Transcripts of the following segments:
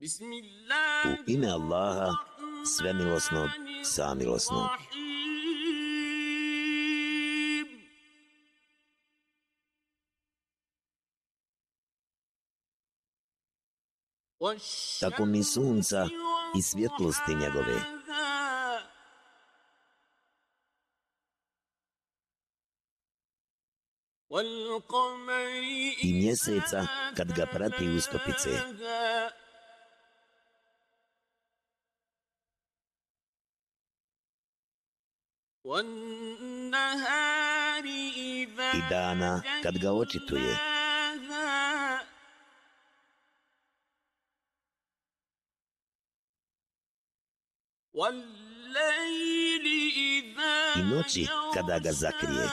U ime Allaha, svemilosnog, samilosnog. Tako mi sunca i svjetlosti njegove. I mjeseca kad ga prati ustopice. I dana kad ga očituje. I noći kada ga zakrije.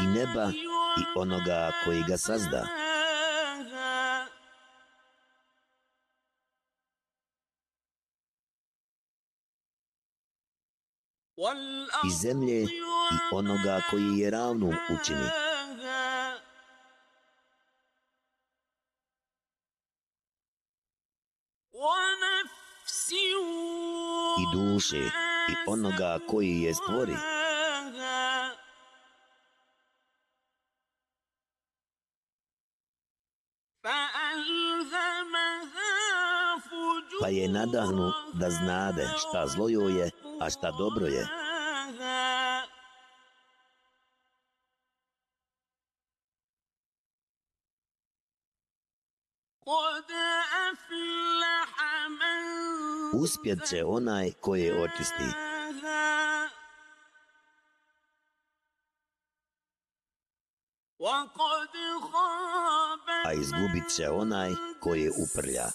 I neba i onoga koji ga sazda. I zemlje i onoga koji je ravnu učini. I duše i onoga koji je stvori. Pa je nadahnu da znade šta zlo je, a šta dobro je. uspjet će onaj koje očisti. A izgubit će onaj koje uprlja.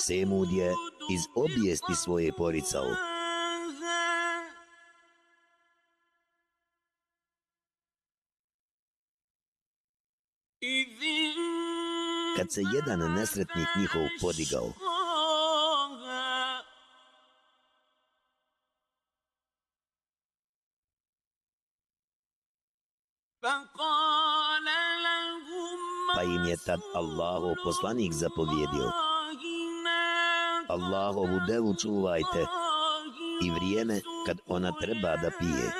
Semud je iz obijesti svoje poricao. kad se jedan nesretnik njihov podigao. Pa im je tad Allahov poslanik zapovjedio. Allahovu devu čuvajte i vrijeme kad ona treba da pije.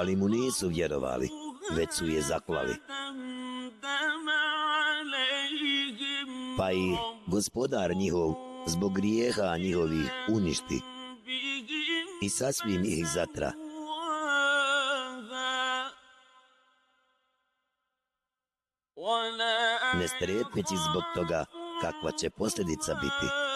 ali mu nisu vjerovali, već su je zaklali. Pa i gospodar njihov zbog grijeha njihovih uništi i sasvim ih zatra. Ne zbog toga kakva će posljedica biti.